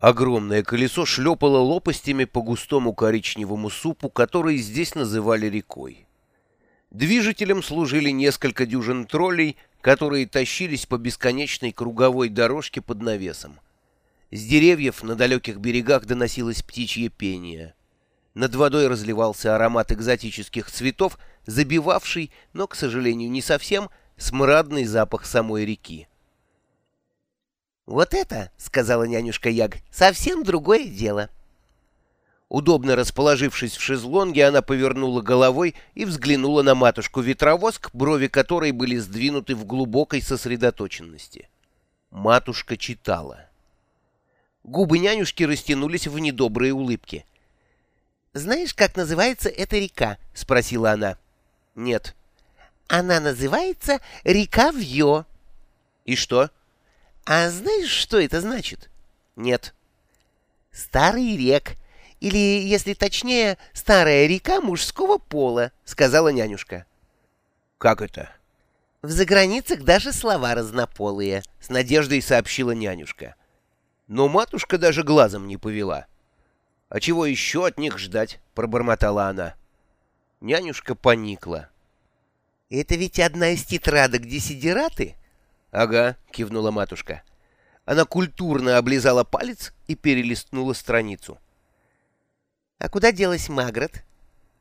Огромное колесо шлепало лопастями по густому коричневому супу, который здесь называли рекой. Движителем служили несколько дюжин троллей, которые тащились по бесконечной круговой дорожке под навесом. С деревьев на далеких берегах доносилось птичье пение. Над водой разливался аромат экзотических цветов, забивавший, но, к сожалению, не совсем, смрадный запах самой реки. «Вот это, — сказала нянюшка Яг, — совсем другое дело». Удобно расположившись в шезлонге, она повернула головой и взглянула на матушку-ветровоск, брови которой были сдвинуты в глубокой сосредоточенности. Матушка читала. Губы нянюшки растянулись в недобрые улыбки. «Знаешь, как называется эта река?» — спросила она. «Нет». «Она называется река Вьё». «И что?» А знаешь, что это значит? Нет. Старый рек. Или, если точнее, старая река мужского пола, сказала нянюшка. Как это? В заграницах даже слова разнополые, с надеждой сообщила нянюшка. Но матушка даже глазом не повела. А чего еще от них ждать? пробормотала она. Нянюшка поникла. Это ведь одна из тетрадок десидераты? «Ага», — кивнула матушка. Она культурно облизала палец и перелистнула страницу. «А куда делась Магрот?»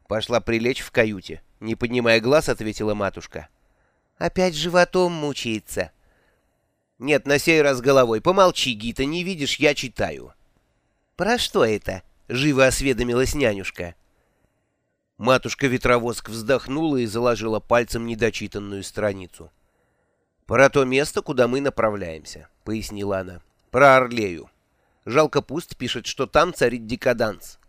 «Пошла прилечь в каюте», — не поднимая глаз, ответила матушка. «Опять животом мучается». «Нет, на сей раз головой. Помолчи, Гита, не видишь, я читаю». «Про что это?» — живо осведомилась нянюшка. Матушка-ветровоск вздохнула и заложила пальцем недочитанную страницу. «Про то место, куда мы направляемся», — пояснила она. «Про Орлею. Жалко пуст пишет, что там царит декаданс».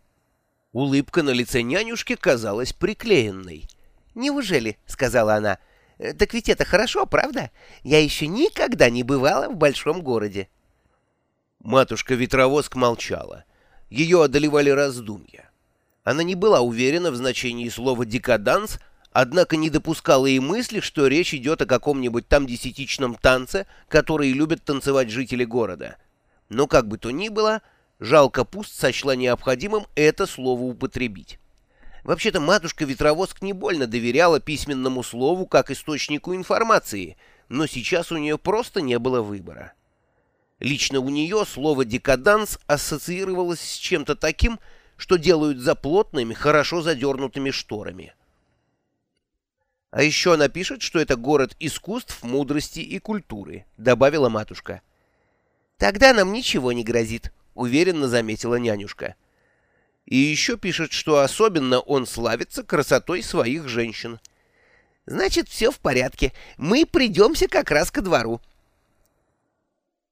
Улыбка на лице нянюшки казалась приклеенной. «Неужели?» — сказала она. «Э, «Так ведь это хорошо, правда? Я еще никогда не бывала в большом городе». Матушка-ветровоск молчала. Ее одолевали раздумья. Она не была уверена в значении слова «декаданс», однако не допускала и мысли, что речь идет о каком-нибудь там десятичном танце, который любят танцевать жители города. Но как бы то ни было, жалко пуст сочла необходимым это слово употребить. Вообще-то матушка-ветровоск не больно доверяла письменному слову как источнику информации, но сейчас у нее просто не было выбора. Лично у нее слово «декаданс» ассоциировалось с чем-то таким, что делают за плотными, хорошо задернутыми шторами. А еще она пишет, что это город искусств, мудрости и культуры», — добавила матушка. «Тогда нам ничего не грозит», — уверенно заметила нянюшка. И еще пишет, что особенно он славится красотой своих женщин. «Значит, все в порядке. Мы придемся как раз ко двору».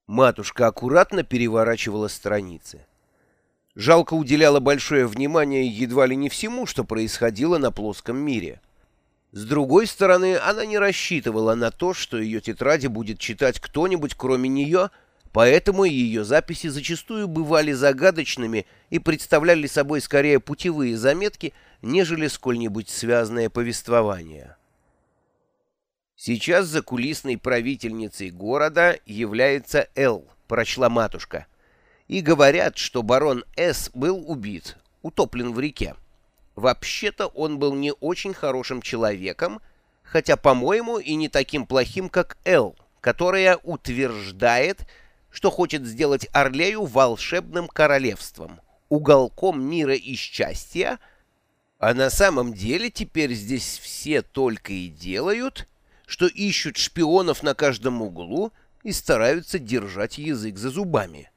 Матушка аккуратно переворачивала страницы. Жалко уделяла большое внимание едва ли не всему, что происходило на плоском мире. С другой стороны, она не рассчитывала на то, что ее тетради будет читать кто-нибудь кроме нее, поэтому ее записи зачастую бывали загадочными и представляли собой скорее путевые заметки, нежели сколь-нибудь связанное повествование. «Сейчас закулисной правительницей города является Эл», — прочла матушка. «И говорят, что барон С. был убит, утоплен в реке. Вообще-то он был не очень хорошим человеком, хотя, по-моему, и не таким плохим, как Эл, которая утверждает, что хочет сделать Орлею волшебным королевством, уголком мира и счастья, а на самом деле теперь здесь все только и делают, что ищут шпионов на каждом углу и стараются держать язык за зубами.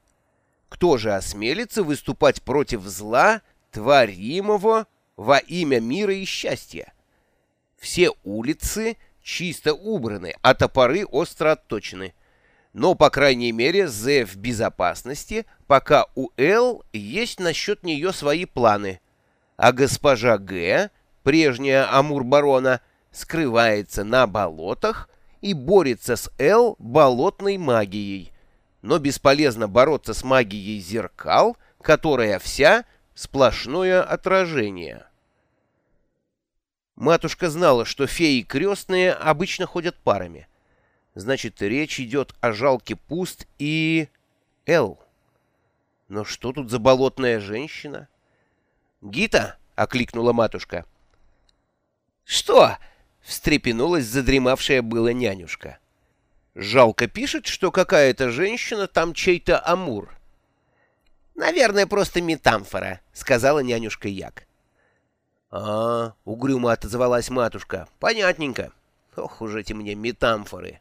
Кто же осмелится выступать против зла, творимого во имя мира и счастья. Все улицы чисто убраны, а топоры остро отточены. Но, по крайней мере, З в безопасности, пока у Л есть насчет нее свои планы. А госпожа Г, прежняя Амур-барона, скрывается на болотах и борется с Л болотной магией. Но бесполезно бороться с магией зеркал, которая вся сплошное отражение. Матушка знала, что феи крестные обычно ходят парами. Значит, речь идет о жалке пуст и... Эл. Но что тут за болотная женщина? «Гита!» — окликнула матушка. «Что?» — встрепенулась задремавшая была нянюшка. «Жалко пишет, что какая-то женщина там чей-то амур». «Наверное, просто метамфора», — сказала нянюшка Як. «А, — угрюмо отозвалась матушка, — понятненько. Ох уж эти мне метамфоры».